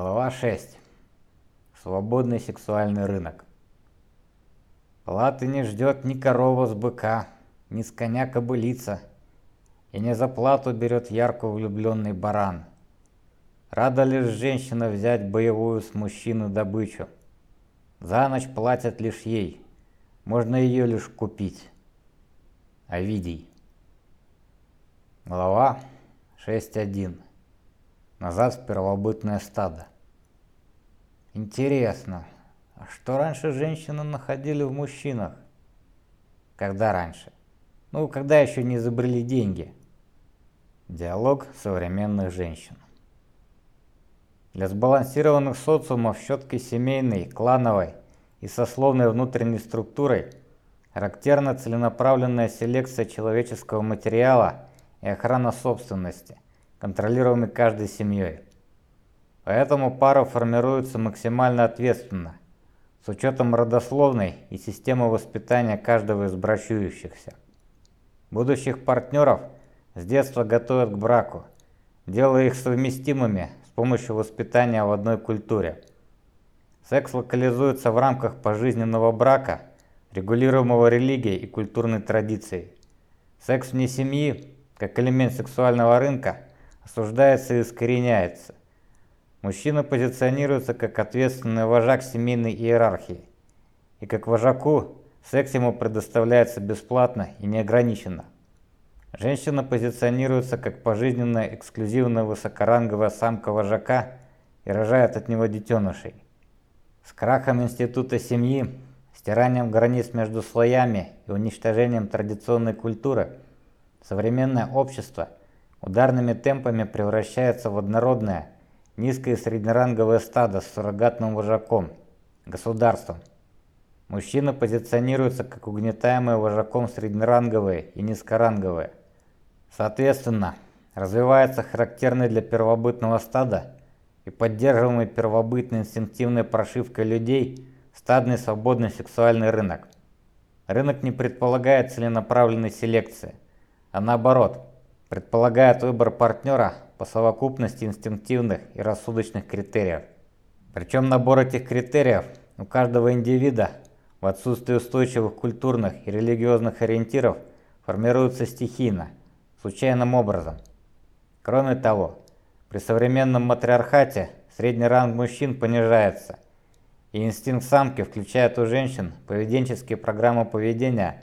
Глава 6. Свободный сексуальный рынок. Платы не ждет ни корова с быка, ни с коня кобылица, и не за плату берет ярко влюбленный баран. Рада лишь женщина взять боевую с мужчины добычу. За ночь платят лишь ей, можно ее лишь купить. Овидий. Глава 6.1. Назад в первобытное стадо. Интересно, а что раньше женщины находили в мужчинах? Когда раньше? Ну, когда еще не изобрели деньги. Диалог современных женщин. Для сбалансированных социумов щеткой семейной, клановой и сословной внутренней структурой характерна целенаправленная селекция человеческого материала и охрана собственности – контролируемый каждой семьей. Поэтому пара формируется максимально ответственно, с учетом родословной и системы воспитания каждого из брачующихся. Будущих партнеров с детства готовят к браку, делая их совместимыми с помощью воспитания в одной культуре. Секс локализуется в рамках пожизненного брака, регулируемого религией и культурной традицией. Секс вне семьи, как элемент сексуального рынка – осуждается и искореняется. Мужчина позиционируется как ответственный вожак семейной иерархии. И как вожаку секс ему предоставляется бесплатно и неограниченно. Женщина позиционируется как пожизненная эксклюзивная высокоранговая самка вожака и рожает от него детенышей. С крахом института семьи, стиранием границ между слоями и уничтожением традиционной культуры современное общество – ударными темпами превращается в однородное, низкое среднеранговое стадо с суррогатным вожаком, государством. Мужчины позиционируются как угнетаемые вожаком среднеранговые и низкоранговые. Соответственно, развивается характерный для первобытного стада и поддерживаемый первобытной инстинктивной прошивкой людей стадный свободный сексуальный рынок. Рынок не предполагает целенаправленной селекции, а наоборот – предполагает выбор партнера по совокупности инстинктивных и рассудочных критериев. Причем набор этих критериев у каждого индивида в отсутствии устойчивых культурных и религиозных ориентиров формируется стихийно, случайным образом. Кроме того, при современном матриархате средний ранг мужчин понижается, и инстинкт самки включает у женщин поведенческие программы поведения,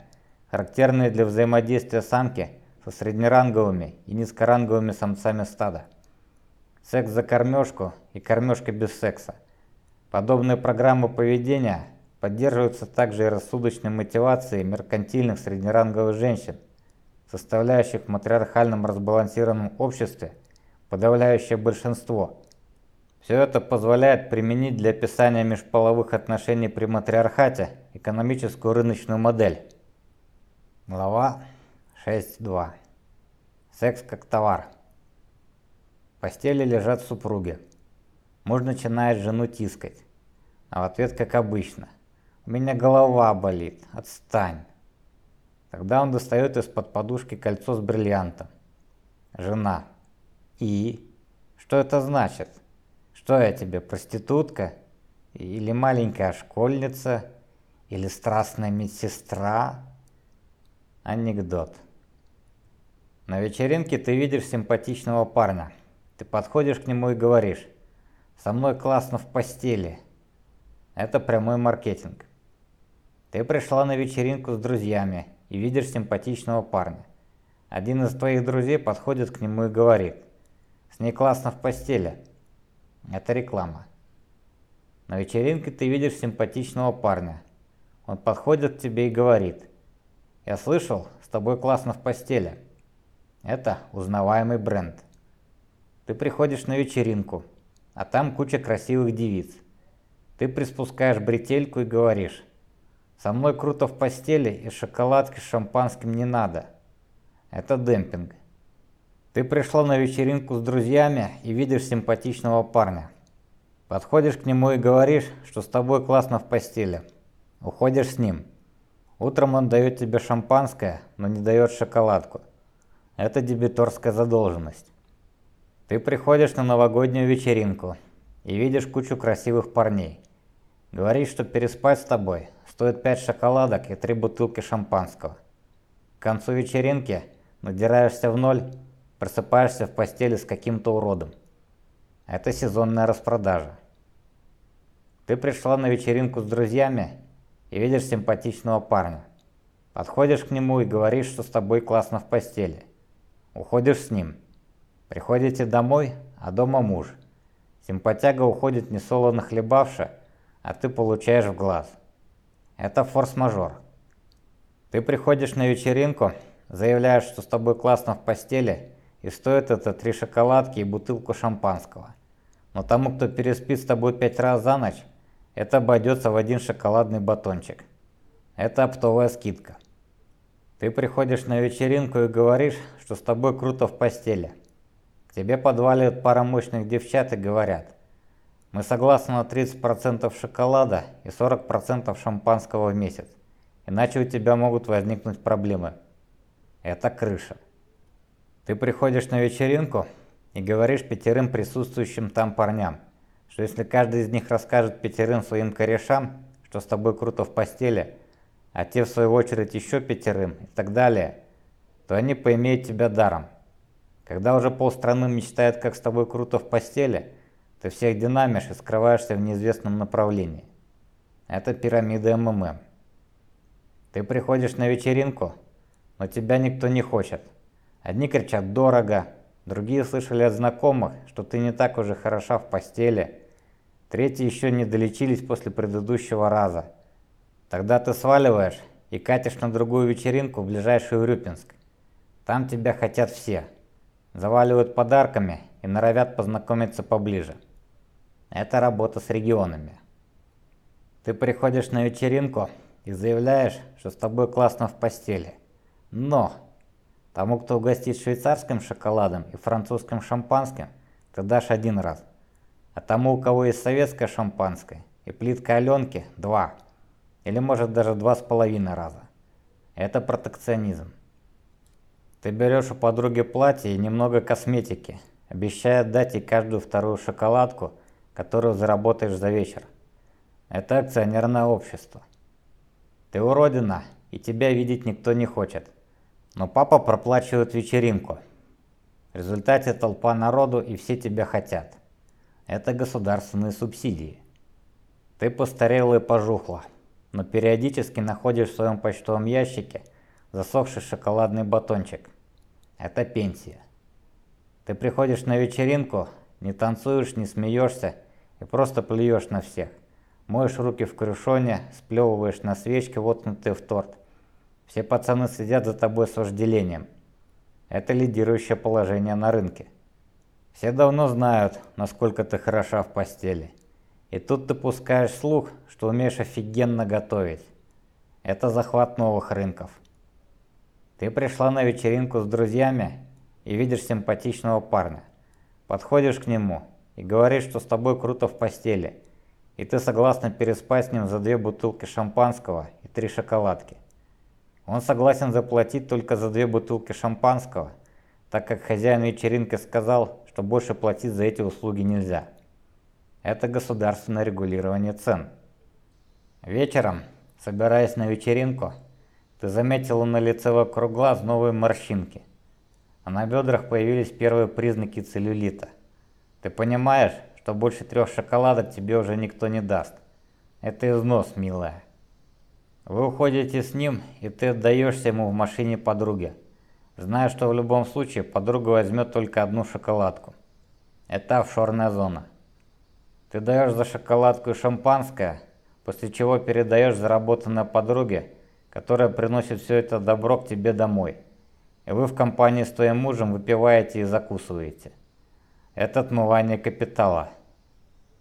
характерные для взаимодействия самки – со среднеранговыми и низкоранговыми самцами стада. Секс за кормежку и кормежка без секса. Подобные программы поведения поддерживаются также и рассудочной мотивацией меркантильных среднеранговых женщин, составляющих в матриархальном разбалансированном обществе подавляющее большинство. Все это позволяет применить для описания межполовых отношений при матриархате экономическую рыночную модель. Глава 6.2. Секс как товар. В постели лежат супруги. Муж начинает жену тискать. А в ответ, как обычно. «У меня голова болит. Отстань». Тогда он достает из-под подушки кольцо с бриллиантом. Жена. «И? Что это значит? Что я тебе, проститутка? Или маленькая школьница? Или страстная медсестра?» Анекдот. На вечеринке ты видишь симпатичного парня. Ты подходишь к нему и говоришь, со мной классно в постели. Это прямой маркетинг. Ты пришла на вечеринку с друзьями и видишь симпатичного парня. Один из твоих друзей подходит к нему и говорит, с ней классно в постели. Это реклама. На вечеринке ты видишь симпатичного парня. Он подходит к тебе и говорит, я слышал, с тобой классно в постели. Это узнаваемый бренд. Ты приходишь на вечеринку, а там куча красивых девиц. Ты приспускаешь бретельку и говоришь, со мной круто в постели и шоколадки с шампанским не надо. Это демпинг. Ты пришла на вечеринку с друзьями и видишь симпатичного парня. Подходишь к нему и говоришь, что с тобой классно в постели. Уходишь с ним. Утром он дает тебе шампанское, но не дает шоколадку. Это дебиторская задолженность. Ты приходишь на новогоднюю вечеринку и видишь кучу красивых парней. Говоришь, что переспать с тобой стоит 5 шоколадок и 3 бутылки шампанского. К концу вечеринки надираешься в ноль, просыпаешься в постели с каким-то уродом. Это сезонная распродажа. Ты пришла на вечеринку с друзьями и видишь симпатичного парня. Подходишь к нему и говоришь, что с тобой классно в постели. Уходишь с ним. Приходите домой, а дома муж. Симпатяга уходит несолоно хлебавши, а ты получаешь в глаз. Это форс-мажор. Ты приходишь на вечеринку, заявляешь, что с тобой классно в постели, и стоит это три шоколадки и бутылку шампанского. Но тому, кто переспит с тобой пять раз за ночь, это обойдется в один шоколадный батончик. Это оптовая скидка. Ты приходишь на вечеринку и говоришь, что с тобой круто в постели. К тебе подваливают пара мощных девчат и говорят, мы согласны на 30% шоколада и 40% шампанского в месяц, иначе у тебя могут возникнуть проблемы. Это крыша. Ты приходишь на вечеринку и говоришь пятерым присутствующим там парням, что если каждый из них расскажет пятерым своим корешам, что с тобой круто в постели, а те в свою очередь еще пятерым и так далее, то они поимеют тебя даром. Когда уже полстраны мечтает, как с тобой круто в постели, ты всех динамишь и скрываешься в неизвестном направлении. Это пирамида МММ. Ты приходишь на вечеринку, но тебя никто не хочет. Одни кричат «дорого», другие слышали от знакомых, что ты не так уже хороша в постели, третьи еще не долечились после предыдущего раза – Тогда ты сваливаешь и катишь на другую вечеринку в ближайший Урюпинск. Там тебя хотят все. Заваливают подарками и норовят познакомиться поближе. Это работа с регионами. Ты приходишь на вечеринку и заявляешь, что с тобой классно в постели. Но тому, кто угостит швейцарским шоколадом и французским шампанским, ты дашь один раз. А тому, у кого есть советское шампанское и плитка Аленки – два. Или может даже два с половиной раза. Это протекционизм. Ты берешь у подруги платье и немного косметики, обещая дать ей каждую вторую шоколадку, которую заработаешь за вечер. Это акционерное общество. Ты уродина, и тебя видеть никто не хочет. Но папа проплачивает вечеринку. В результате толпа народу и все тебя хотят. Это государственные субсидии. Ты постарела и пожухла но периодически находишь в своем почтовом ящике засохший шоколадный батончик. Это пенсия. Ты приходишь на вечеринку, не танцуешь, не смеешься и просто плюешь на всех. Моешь руки в крюшоне, сплевываешь на свечки, воткнутые в торт. Все пацаны следят за тобой с вожделением. Это лидирующее положение на рынке. Все давно знают, насколько ты хороша в постели. И тут ты пускаешь слух, что умеешь офигенно готовить. Это захват новых рынков. Ты пришла на вечеринку с друзьями и видишь симпатичного парня. Подходишь к нему и говоришь, что с тобой круто в постели, и ты согласна переспать с ним за две бутылки шампанского и три шоколадки. Он согласен заплатить только за две бутылки шампанского, так как хозяин вечеринки сказал, что больше платить за эти услуги нельзя это государственное регулирование цен. Вечером, собираясь на вечеринку, ты заметила на лице вокруг глаз новые морщинки, а на бедрах появились первые признаки целлюлита. Ты понимаешь, что больше трех шоколадок тебе уже никто не даст. Это износ, милая. Вы уходите с ним, и ты отдаешься ему в машине подруги, зная, что в любом случае подруга возьмет только одну шоколадку. Это офшорная зона. Ты даешь за шоколадку и шампанское, после чего передаешь заработанное подруге, которая приносит все это добро к тебе домой. И вы в компании с твоим мужем выпиваете и закусываете. Это отмывание капитала.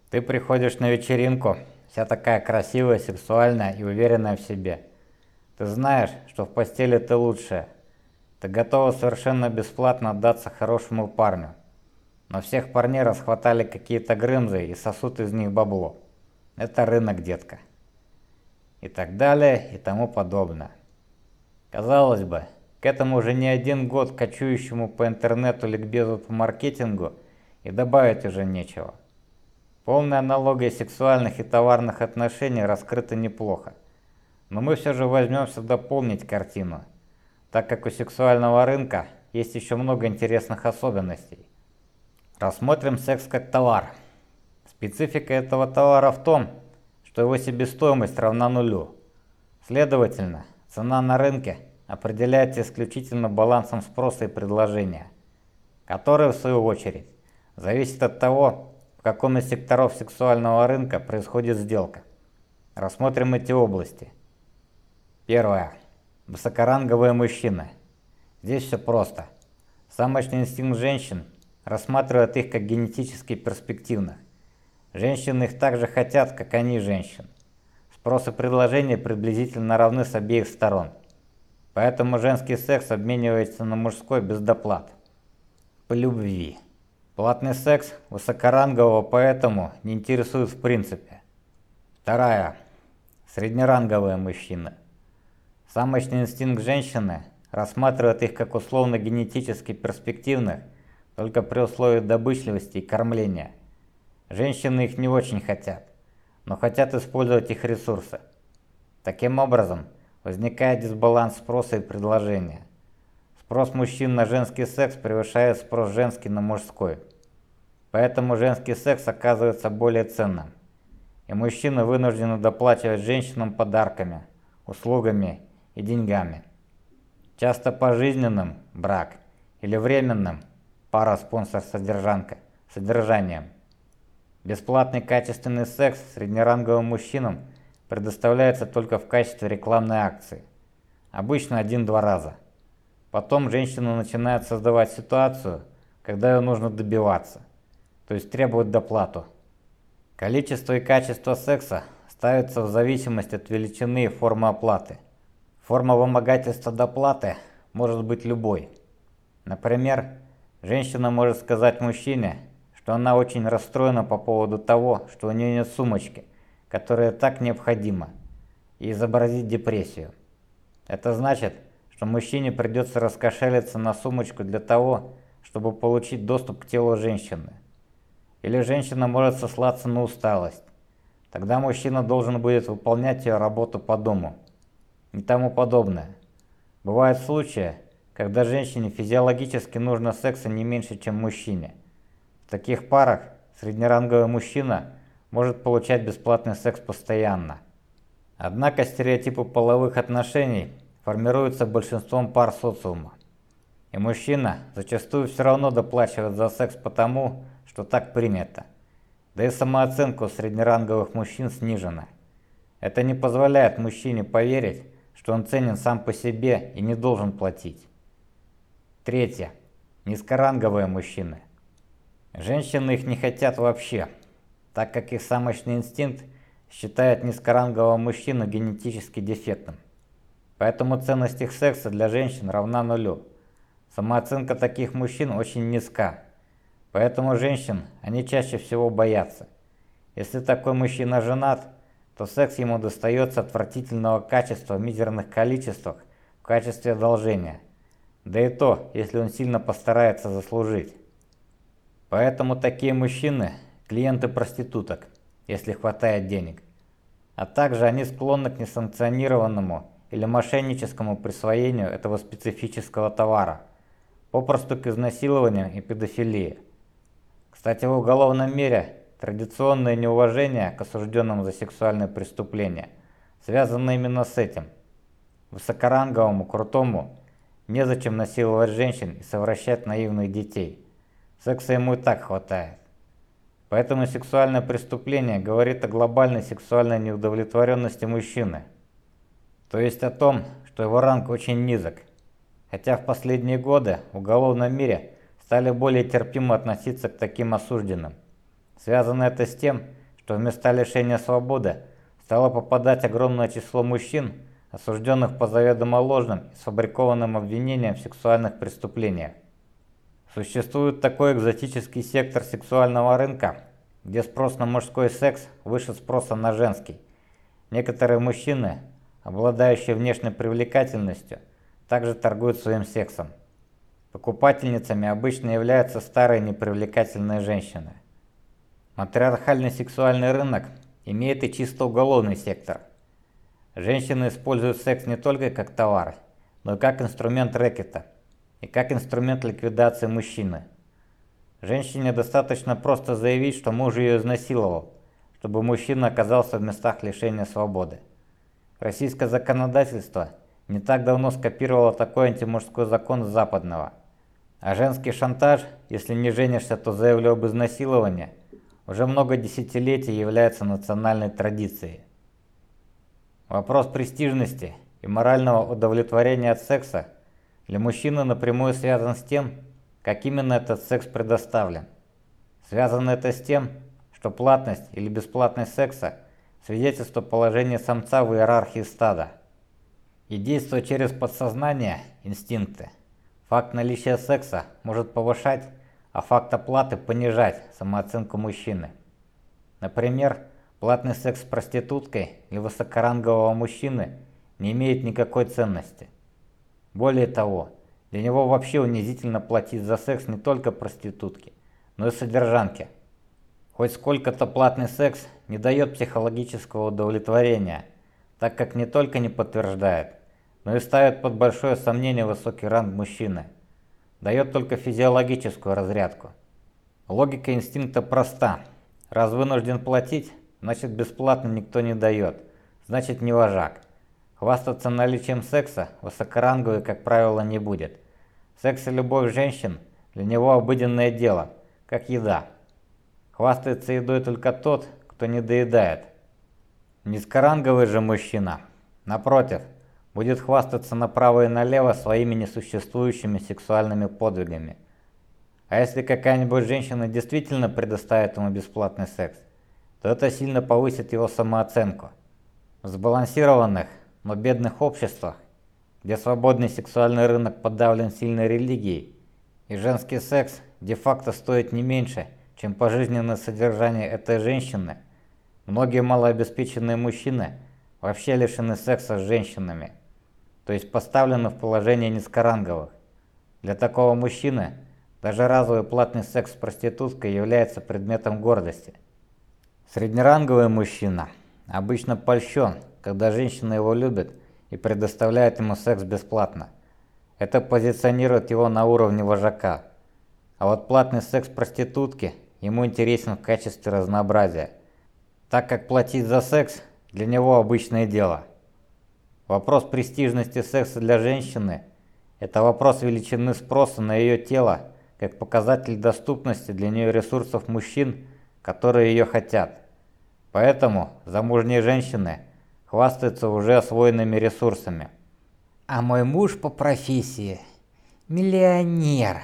Ты приходишь на вечеринку, вся такая красивая, сексуальная и уверенная в себе. Ты знаешь, что в постели ты лучшая. Ты готова совершенно бесплатно отдаться хорошему парню. Но всех парней расхватали какие-то грымзы и сосут из них бабло. Это рынок, детка. И так далее, и тому подобное. Казалось бы, к этому уже не один год кочующему по интернету ликбезу по маркетингу и добавить уже нечего. Полная аналогия сексуальных и товарных отношений раскрыта неплохо. Но мы все же возьмемся дополнить картину, так как у сексуального рынка есть еще много интересных особенностей. Рассмотрим секс как товар. Специфика этого товара в том, что его себестоимость равна нулю. Следовательно, цена на рынке определяется исключительно балансом спроса и предложения, который, в свою очередь, зависит от того, каком из секторов сексуального рынка происходит сделка. Рассмотрим эти области. Первое. Высокоранговые мужчины. Здесь все просто. Самочный инстинкт женщин рассматривает их как генетически перспективных. Женщины их также хотят, как они женщин. Спрос и предложение приблизительно равны с обеих сторон. Поэтому женский секс обменивается на мужской без доплат. По любви. Платный секс высокорангового поэтому не интересует в принципе. Вторая. Среднеранговые мужчины. Самочный инстинкт женщины рассматривает их как условно-генетически перспективных только при условии добычливости и кормления. Женщины их не очень хотят, но хотят использовать их ресурсы. Таким образом, возникает дисбаланс спроса и предложения. Спрос мужчин на женский секс превышает спрос женский на мужской. Поэтому женский секс оказывается более ценным. И мужчины вынуждены доплачивать женщинам подарками, услугами и деньгами. Часто пожизненным – брак или временным – пара-спонсор-содержанка – содержанием. Бесплатный качественный секс среднеранговым мужчинам предоставляется только в качестве рекламной акции. Обычно один-два раза – Потом женщина начинает создавать ситуацию, когда ее нужно добиваться, то есть требовать доплату. Количество и качество секса ставится в зависимости от величины и формы оплаты. Форма вымогательства доплаты может быть любой. Например, женщина может сказать мужчине, что она очень расстроена по поводу того, что у нее нет сумочки, которая так необходима, и изобразить депрессию. Это значит, что мужчине придется раскошелиться на сумочку для того, чтобы получить доступ к телу женщины. Или женщина может сослаться на усталость. Тогда мужчина должен будет выполнять ее работу по дому и тому подобное. Бывают случаи, когда женщине физиологически нужно секса не меньше, чем мужчине. В таких парах среднеранговый мужчина может получать бесплатный секс постоянно. Однако стереотипы половых отношений – формируется большинством пар социума. И мужчина зачастую все равно доплачивает за секс потому, что так принято. Да и самооценка у среднеранговых мужчин снижена. Это не позволяет мужчине поверить, что он ценен сам по себе и не должен платить. Третье. Низкоранговые мужчины. Женщины их не хотят вообще, так как их самочный инстинкт считает низкорангового мужчину генетически дефектным. Поэтому ценность их секса для женщин равна нулю. Самооценка таких мужчин очень низка. Поэтому женщин они чаще всего боятся. Если такой мужчина женат, то секс ему достается отвратительного качества в мизерных количествах в качестве одолжения. Да и то, если он сильно постарается заслужить. Поэтому такие мужчины – клиенты проституток, если хватает денег. А также они склонны к несанкционированному или мошенническому присвоению этого специфического товара, попросту к изнасилованию и педофилии. Кстати, в уголовном мире традиционное неуважение к осужденным за сексуальное преступление связано именно с этим. Высокоранговому, крутому, незачем насиловать женщин и совращать наивных детей. Секса ему и так хватает. Поэтому сексуальное преступление говорит о глобальной сексуальной неудовлетворенности мужчины – то есть о том, что его ранг очень низок. Хотя в последние годы в уголовном мире стали более терпимо относиться к таким осужденным. Связано это с тем, что вместо лишения свободы стало попадать огромное число мужчин, осужденных по заведомо ложным и сфабрикованным обвинениям в сексуальных преступлениях. Существует такой экзотический сектор сексуального рынка, где спрос на мужской секс выше спроса на женский. Некоторые мужчины обладающие внешней привлекательностью, также торгуют своим сексом. Покупательницами обычно являются старые непривлекательные женщины. Матриархальный сексуальный рынок имеет и чисто уголовный сектор. Женщины используют секс не только как товар, но и как инструмент рэкета и как инструмент ликвидации мужчины. Женщине достаточно просто заявить, что муж ее изнасиловал, чтобы мужчина оказался в местах лишения свободы. Российское законодательство не так давно скопировало такой антимужской закон западного. А женский шантаж, если не женишься, то заявлю об изнасиловании, уже много десятилетий является национальной традицией. Вопрос престижности и морального удовлетворения от секса для мужчины напрямую связан с тем, как именно этот секс предоставлен. Связано это с тем, что платность или бесплатность секса – свидетельство положения самца в иерархии стада. И действуя через подсознание, инстинкты, факт наличия секса может повышать, а факт оплаты понижать самооценку мужчины. Например, платный секс с проституткой или высокорангового мужчины не имеет никакой ценности. Более того, для него вообще унизительно платить за секс не только проститутке, но и содержанке – Хоть сколько-то платный секс не дает психологического удовлетворения, так как не только не подтверждает, но и ставит под большое сомнение высокий ранг мужчины. Дает только физиологическую разрядку. Логика инстинкта проста. Раз вынужден платить, значит бесплатно никто не дает, значит не вожак. Хвастаться наличием секса высокоранговый, как правило, не будет. Секс и любовь женщин для него обыденное дело, как еда. Хвастается едой только тот, кто не доедает. Низкоранговый же мужчина, напротив, будет хвастаться направо и налево своими несуществующими сексуальными подвигами. А если какая-нибудь женщина действительно предоставит ему бесплатный секс, то это сильно повысит его самооценку. В сбалансированных, но бедных обществах, где свободный сексуальный рынок подавлен сильной религией, и женский секс де-факто стоит не меньше, чем пожизненное содержание этой женщины, многие малообеспеченные мужчины вообще лишены секса с женщинами, то есть поставлены в положение низкоранговых. Для такого мужчины даже разовый платный секс с проституткой является предметом гордости. Среднеранговый мужчина обычно польщен, когда женщина его любит и предоставляет ему секс бесплатно. Это позиционирует его на уровне вожака. А вот платный секс проститутки ему интересен в качестве разнообразия, так как платить за секс для него обычное дело. Вопрос престижности секса для женщины – это вопрос величины спроса на ее тело, как показатель доступности для нее ресурсов мужчин, которые ее хотят. Поэтому замужние женщины хвастаются уже освоенными ресурсами. А мой муж по профессии – миллионер.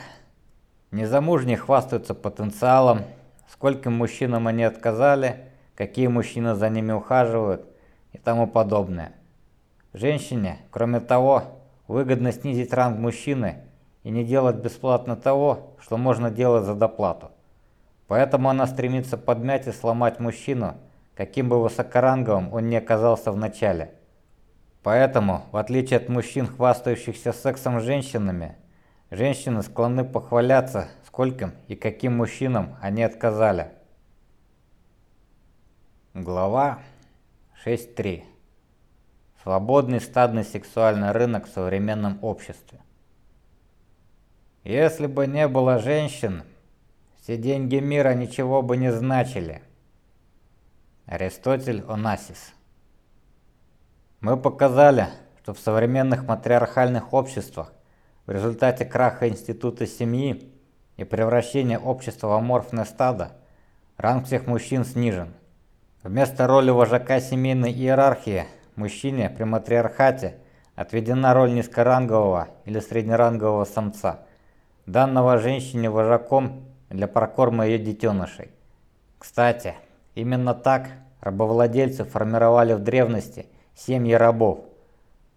Незамужние хвастаются потенциалом, скольким мужчинам они отказали, какие мужчины за ними ухаживают и тому подобное. Женщине, кроме того, выгодно снизить ранг мужчины и не делать бесплатно того, что можно делать за доплату. Поэтому она стремится подмять и сломать мужчину, каким бы высокоранговым он ни оказался в начале. Поэтому, в отличие от мужчин, хвастающихся сексом с женщинами, Женщины склонны похваляться, скольким и каким мужчинам они отказали. Глава 6.3. Свободный стадный сексуальный рынок в современном обществе. Если бы не было женщин, все деньги мира ничего бы не значили. Аристотель Онасис. Мы показали, что в современных матриархальных обществах в результате краха института семьи и превращения общества в аморфное стадо, ранг всех мужчин снижен. Вместо роли вожака семейной иерархии мужчине при матриархате отведена роль низкорангового или среднерангового самца, данного женщине вожаком для прокорма ее детенышей. Кстати, именно так рабовладельцы формировали в древности семьи рабов.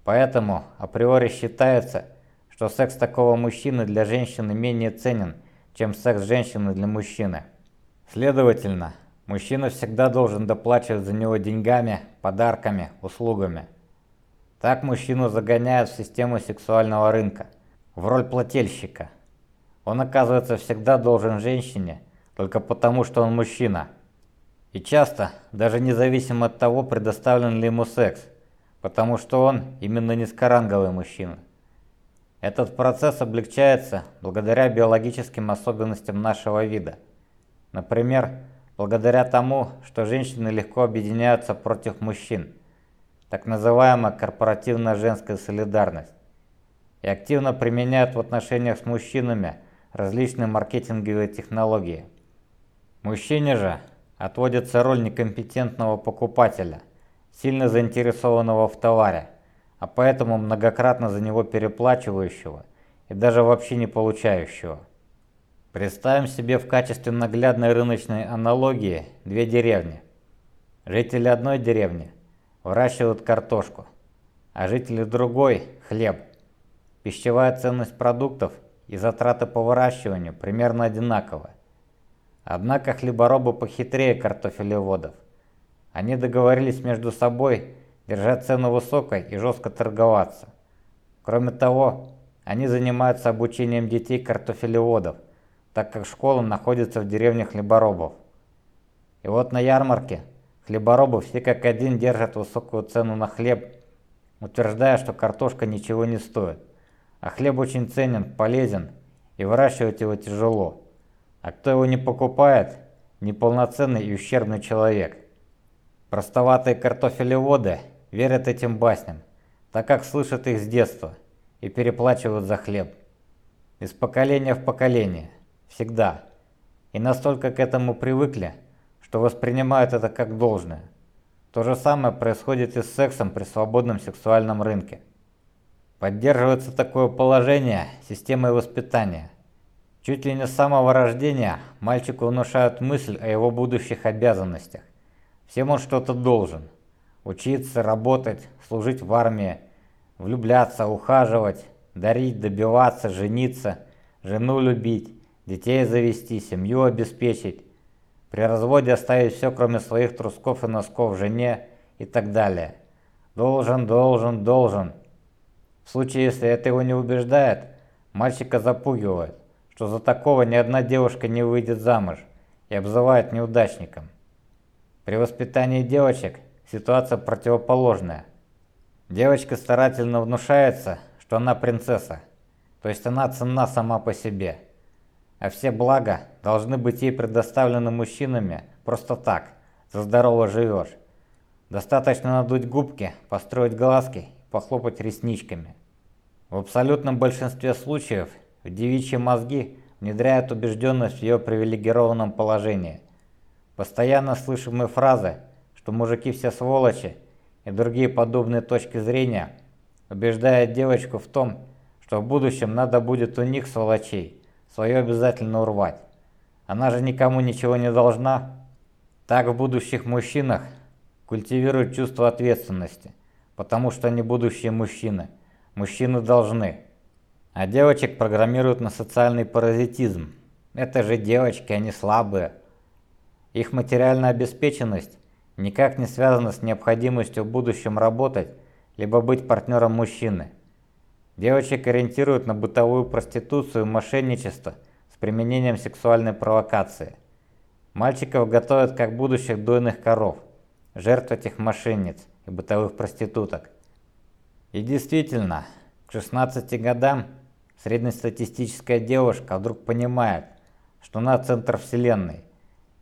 Поэтому априори считается, что секс такого мужчины для женщины менее ценен, чем секс женщины для мужчины. Следовательно, мужчина всегда должен доплачивать за него деньгами, подарками, услугами. Так мужчину загоняют в систему сексуального рынка, в роль плательщика. Он оказывается всегда должен женщине, только потому что он мужчина, И часто, даже независимо от того, предоставлен ли ему секс, потому что он именно низкоранговый мужчина. Этот процесс облегчается благодаря биологическим особенностям нашего вида. Например, благодаря тому, что женщины легко объединяются против мужчин, так называемая корпоративная женская солидарность, и активно применяют в отношениях с мужчинами различные маркетинговые технологии. Мужчине же отводится роль некомпетентного покупателя, сильно заинтересованного в товаре, а поэтому многократно за него переплачивающего и даже вообще не получающего. Представим себе в качестве наглядной рыночной аналогии две деревни. Жители одной деревни выращивают картошку, а жители другой – хлеб. Пищевая ценность продуктов и затраты по выращиванию примерно одинаковы. Однако хлеборобы похитрее картофелеводов. Они договорились между собой держать цену высокой и жестко торговаться. Кроме того, они занимаются обучением детей картофелеводов, так как школа находится в деревне хлеборобов. И вот на ярмарке хлеборобы все как один держат высокую цену на хлеб, утверждая, что картошка ничего не стоит, а хлеб очень ценен, полезен и выращивать его тяжело. А кто его не покупает, неполноценный и ущербный человек. Простоватые картофелеводы верят этим басням, так как слышат их с детства и переплачивают за хлеб. Из поколения в поколение, всегда. И настолько к этому привыкли, что воспринимают это как должное. То же самое происходит и с сексом при свободном сексуальном рынке. Поддерживается такое положение системой воспитания, Чуть ли не с самого рождения мальчику внушают мысль о его будущих обязанностях. Всем он что-то должен. Учиться, работать, служить в армии, влюбляться, ухаживать, дарить, добиваться, жениться, жену любить, детей завести, семью обеспечить, при разводе оставить все, кроме своих трусков и носков жене и так далее. Должен, должен, должен. В случае, если это его не убеждает, мальчика запугивают что за такого ни одна девушка не выйдет замуж и обзывают неудачником. При воспитании девочек ситуация противоположная. Девочка старательно внушается, что она принцесса, то есть она ценна сама по себе, а все блага должны быть ей предоставлены мужчинами просто так, за здорово живешь. Достаточно надуть губки, построить глазки, похлопать ресничками. В абсолютном большинстве случаев в девичьи мозги внедряют убежденность в ее привилегированном положении. Постоянно слышимые фразы, что мужики все сволочи и другие подобные точки зрения, убеждают девочку в том, что в будущем надо будет у них, сволочей, свое обязательно урвать. Она же никому ничего не должна. Так в будущих мужчинах культивируют чувство ответственности, потому что они будущие мужчины. Мужчины должны. А девочек программируют на социальный паразитизм. Это же девочки, они слабые. Их материальная обеспеченность никак не связана с необходимостью в будущем работать, либо быть партнером мужчины. Девочек ориентируют на бытовую проституцию и мошенничество с применением сексуальной провокации. Мальчиков готовят как будущих дойных коров, жертв этих мошенниц и бытовых проституток. И действительно, к 16 годам Среднестатистическая девушка вдруг понимает, что она центр вселенной,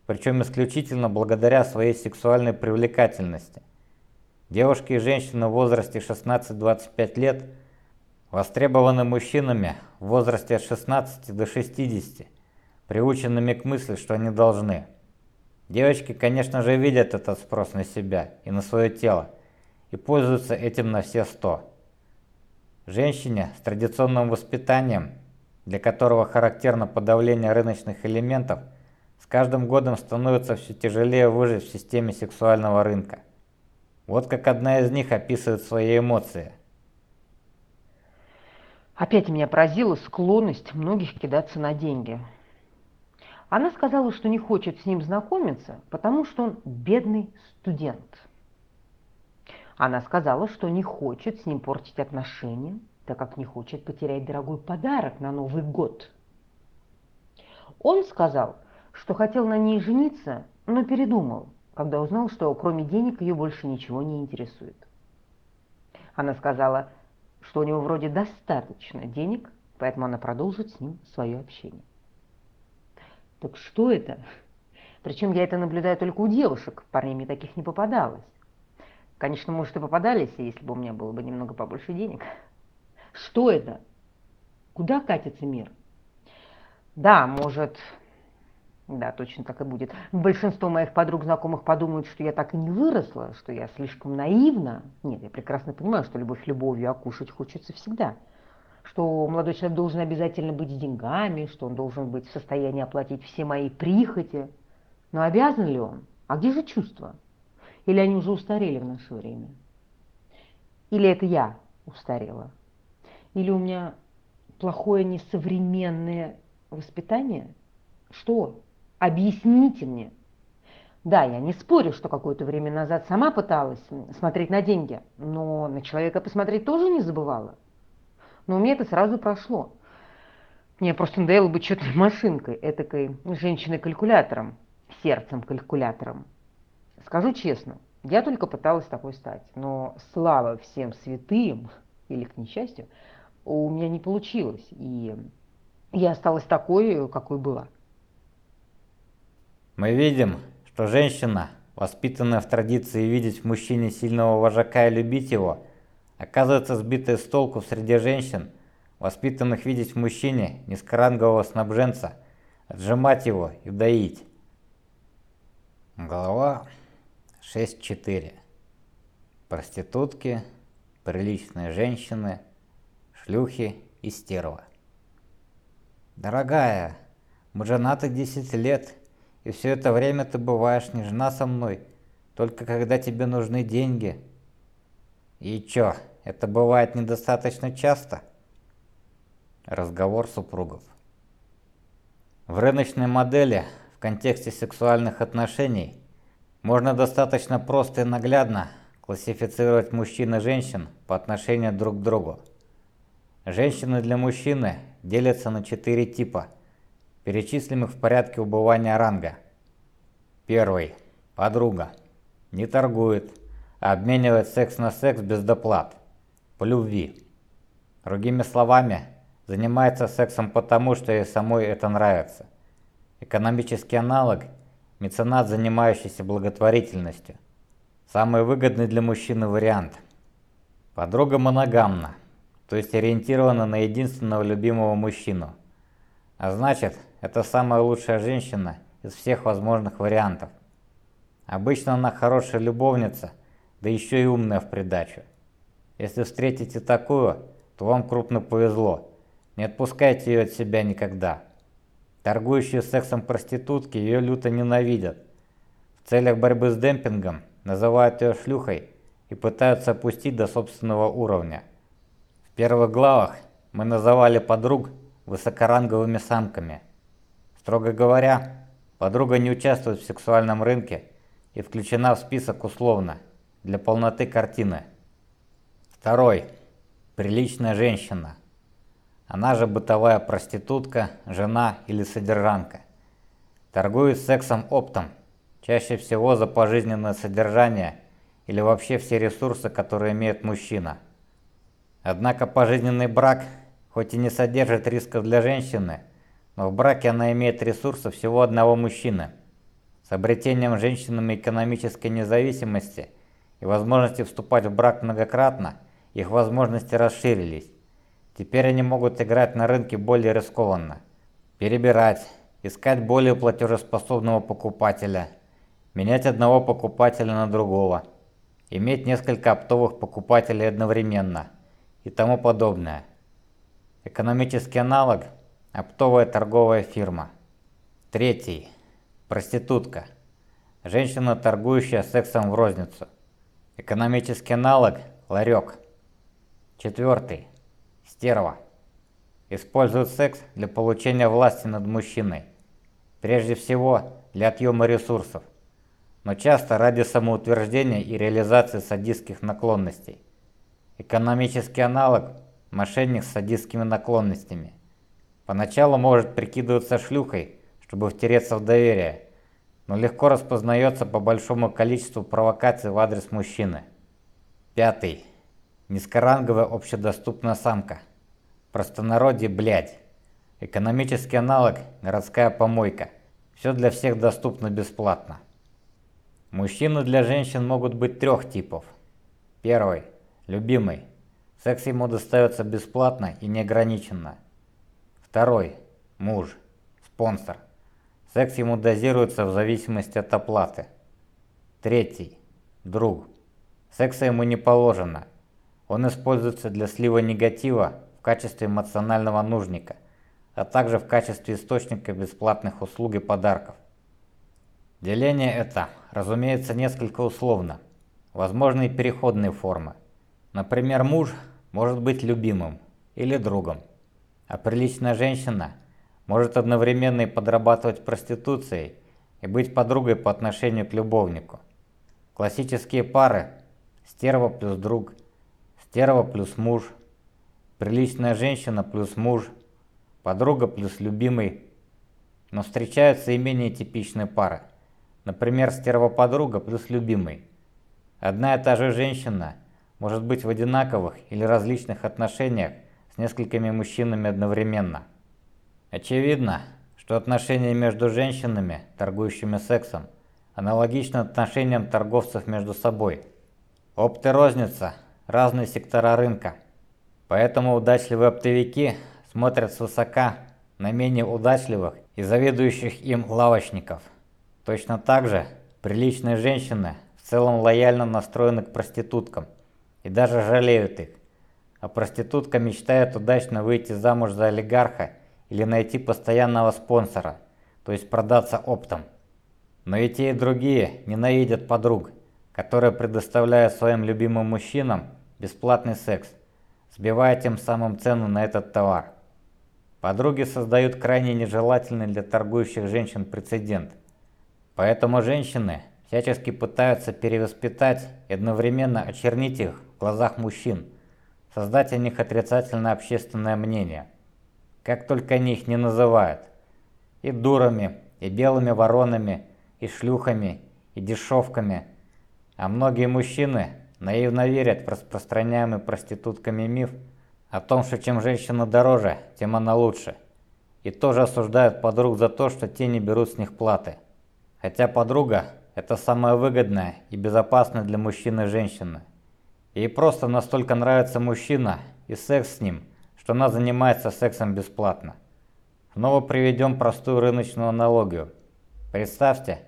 причем исключительно благодаря своей сексуальной привлекательности. Девушки и женщины в возрасте 16-25 лет востребованы мужчинами в возрасте от 16 до 60, приученными к мысли, что они должны. Девочки, конечно же, видят этот спрос на себя и на свое тело и пользуются этим на все сто. Женщине с традиционным воспитанием, для которого характерно подавление рыночных элементов, с каждым годом становится все тяжелее выжить в системе сексуального рынка. Вот как одна из них описывает свои эмоции. Опять меня поразила склонность многих кидаться на деньги. Она сказала, что не хочет с ним знакомиться, потому что он бедный студент. Она сказала, что не хочет с ним портить отношения, так как не хочет потерять дорогой подарок на Новый год. Он сказал, что хотел на ней жениться, но передумал, когда узнал, что кроме денег ее больше ничего не интересует. Она сказала, что у него вроде достаточно денег, поэтому она продолжит с ним свое общение. Так что это? Причем я это наблюдаю только у девушек, парней мне таких не попадалось. Конечно, может, и попадались, если бы у меня было бы немного побольше денег. Что это? Куда катится мир? Да, может, да, точно так и будет. Большинство моих подруг, знакомых подумают, что я так и не выросла, что я слишком наивна. Нет, я прекрасно понимаю, что любовь любовью, а кушать хочется всегда. Что молодой человек должен обязательно быть с деньгами, что он должен быть в состоянии оплатить все мои прихоти. Но обязан ли он? А где же чувства? Или они уже устарели в наше время? Или это я устарела? Или у меня плохое несовременное воспитание? Что? Объясните мне. Да, я не спорю, что какое-то время назад сама пыталась смотреть на деньги, но на человека посмотреть тоже не забывала. Но у меня это сразу прошло. Мне просто надоело быть что-то машинкой, этакой женщиной-калькулятором, сердцем-калькулятором. Скажу честно, я только пыталась такой стать, но слава всем святым, или к несчастью, у меня не получилось, и я осталась такой, какой была. Мы видим, что женщина, воспитанная в традиции видеть в мужчине сильного вожака и любить его, оказывается сбитой с толку среди женщин, воспитанных видеть в мужчине низкорангового снабженца, отжимать его и доить. Глава 6.4. Проститутки, приличные женщины, шлюхи и стерва. Дорогая, мы женаты 10 лет, и все это время ты бываешь нежна со мной, только когда тебе нужны деньги. И чё, это бывает недостаточно часто? Разговор супругов. В рыночной модели контексте сексуальных отношений можно достаточно просто и наглядно классифицировать мужчин и женщин по отношению друг к другу. Женщины для мужчины делятся на четыре типа, перечислимых в порядке убывания ранга. Первый. Подруга. Не торгует, а обменивает секс на секс без доплат. По любви. Другими словами, занимается сексом потому, что ей самой это нравится. Экономический аналог – меценат, занимающийся благотворительностью. Самый выгодный для мужчины вариант. Подруга моногамна, то есть ориентирована на единственного любимого мужчину. А значит, это самая лучшая женщина из всех возможных вариантов. Обычно она хорошая любовница, да еще и умная в придачу. Если встретите такую, то вам крупно повезло. Не отпускайте ее от себя никогда. Торгующие сексом проститутки ее люто ненавидят. В целях борьбы с демпингом называют ее шлюхой и пытаются опустить до собственного уровня. В первых главах мы называли подруг высокоранговыми самками. Строго говоря, подруга не участвует в сексуальном рынке и включена в список условно, для полноты картины. Второй. Приличная женщина – она же бытовая проститутка, жена или содержанка. Торгует сексом оптом, чаще всего за пожизненное содержание или вообще все ресурсы, которые имеет мужчина. Однако пожизненный брак, хоть и не содержит рисков для женщины, но в браке она имеет ресурсы всего одного мужчины. С обретением женщинами экономической независимости и возможности вступать в брак многократно, их возможности расширились. Теперь они могут играть на рынке более рискованно. Перебирать, искать более платежеспособного покупателя, менять одного покупателя на другого, иметь несколько оптовых покупателей одновременно и тому подобное. Экономический аналог – оптовая торговая фирма. Третий – проститутка. Женщина, торгующая сексом в розницу. Экономический аналог – ларек. Четвертый Стерва. Использует секс для получения власти над мужчиной. Прежде всего для отъема ресурсов, но часто ради самоутверждения и реализации садистских наклонностей. Экономический аналог – мошенник с садистскими наклонностями. Поначалу может прикидываться шлюхой, чтобы втереться в доверие, но легко распознается по большому количеству провокаций в адрес мужчины. Пятый. Низкоранговая общедоступная самка. Простонародье, блядь. Экономический аналог – городская помойка. Все для всех доступно бесплатно. Мужчины для женщин могут быть трех типов. Первый – любимый. Секс ему достается бесплатно и неограниченно. Второй – муж, спонсор. Секс ему дозируется в зависимости от оплаты. Третий – друг. Секса ему не положено. Он используется для слива негатива в качестве эмоционального нужника, а также в качестве источника бесплатных услуг и подарков. Деление это, разумеется, несколько условно. Возможны и переходные формы. Например, муж может быть любимым или другом, а приличная женщина может одновременно и подрабатывать проституцией и быть подругой по отношению к любовнику. Классические пары – стерва плюс друг, стерва плюс муж, приличная женщина плюс муж, подруга плюс любимый. Но встречаются и менее типичные пары. Например, стерва-подруга плюс любимый. Одна и та же женщина может быть в одинаковых или различных отношениях с несколькими мужчинами одновременно. Очевидно, что отношения между женщинами, торгующими сексом, аналогичны отношениям торговцев между собой. Опты розница – разные сектора рынка. Поэтому удачливые оптовики смотрят свысока на менее удачливых и завидующих им лавочников. Точно так же приличные женщины в целом лояльно настроены к проституткам и даже жалеют их. А проститутка мечтает удачно выйти замуж за олигарха или найти постоянного спонсора, то есть продаться оптом. Но и те, и другие ненавидят подруг, которые предоставляют своим любимым мужчинам бесплатный секс, сбивая тем самым цену на этот товар. Подруги создают крайне нежелательный для торгующих женщин прецедент. Поэтому женщины всячески пытаются перевоспитать и одновременно очернить их в глазах мужчин, создать о них отрицательное общественное мнение как только они их не называют. И дурами, и белыми воронами, и шлюхами, и дешевками. А многие мужчины наивно верят в распространяемый проститутками миф о том, что чем женщина дороже, тем она лучше. И тоже осуждают подруг за то, что те не берут с них платы. Хотя подруга – это самая выгодная и безопасная для мужчины женщина. Ей просто настолько нравится мужчина и секс с ним – что она занимается сексом бесплатно. Снова приведем простую рыночную аналогию. Представьте,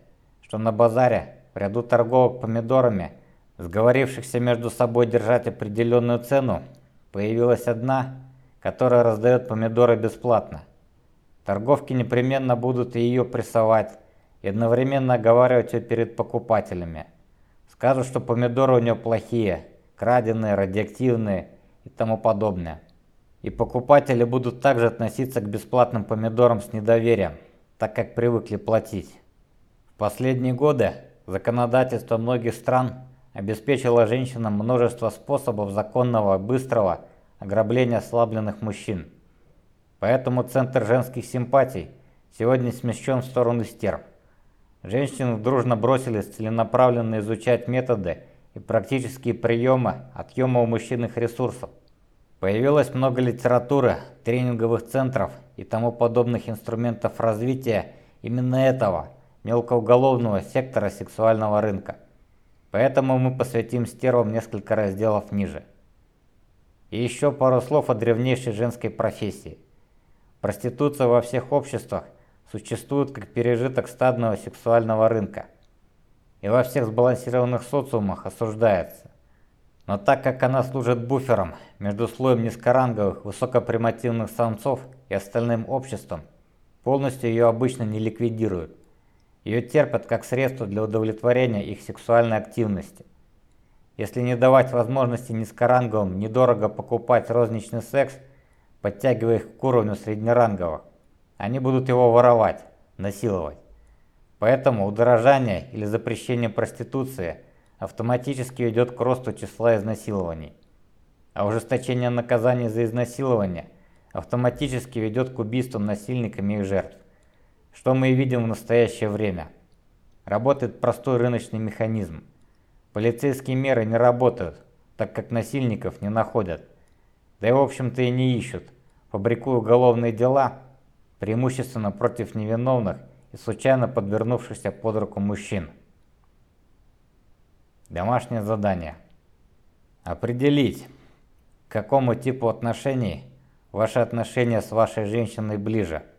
что на базаре в ряду торговок помидорами, сговорившихся между собой держать определенную цену, появилась одна, которая раздает помидоры бесплатно. Торговки непременно будут ее прессовать и одновременно оговаривать ее перед покупателями. Скажут, что помидоры у нее плохие, краденые, радиоактивные и тому подобное. И покупатели будут также относиться к бесплатным помидорам с недоверием, так как привыкли платить. В последние годы законодательство многих стран обеспечило женщинам множество способов законного, быстрого ограбления ослабленных мужчин. Поэтому центр женских симпатий сегодня смещен в сторону стерв. Женщины дружно бросились целенаправленно изучать методы и практические приемы отъема у мужчин их ресурсов. Появилось много литературы, тренинговых центров и тому подобных инструментов развития именно этого мелкоуголовного сектора сексуального рынка. Поэтому мы посвятим стервам несколько разделов ниже. И еще пару слов о древнейшей женской профессии. Проституция во всех обществах существует как пережиток стадного сексуального рынка. И во всех сбалансированных социумах осуждается. Но так как она служит буфером между слоем низкоранговых высокопримативных самцов и остальным обществом, полностью ее обычно не ликвидируют. Ее терпят как средство для удовлетворения их сексуальной активности. Если не давать возможности низкоранговым недорого покупать розничный секс, подтягивая их к уровню среднеранговых, они будут его воровать, насиловать. Поэтому удорожание или запрещение проституции – автоматически ведет к росту числа изнасилований. А ужесточение наказаний за изнасилование автоматически ведет к убийствам насильниками и жертв, что мы и видим в настоящее время. работает простой рыночный механизм. Полицейские меры не работают, так как насильников не находят. Да и в общем-то и не ищут, фабрикуя уголовные дела, преимущественно против невиновных и случайно подвернувшихся под руку мужчин. Домашнее задание. Определить, к какому типу отношений ваши отношения с вашей женщиной ближе –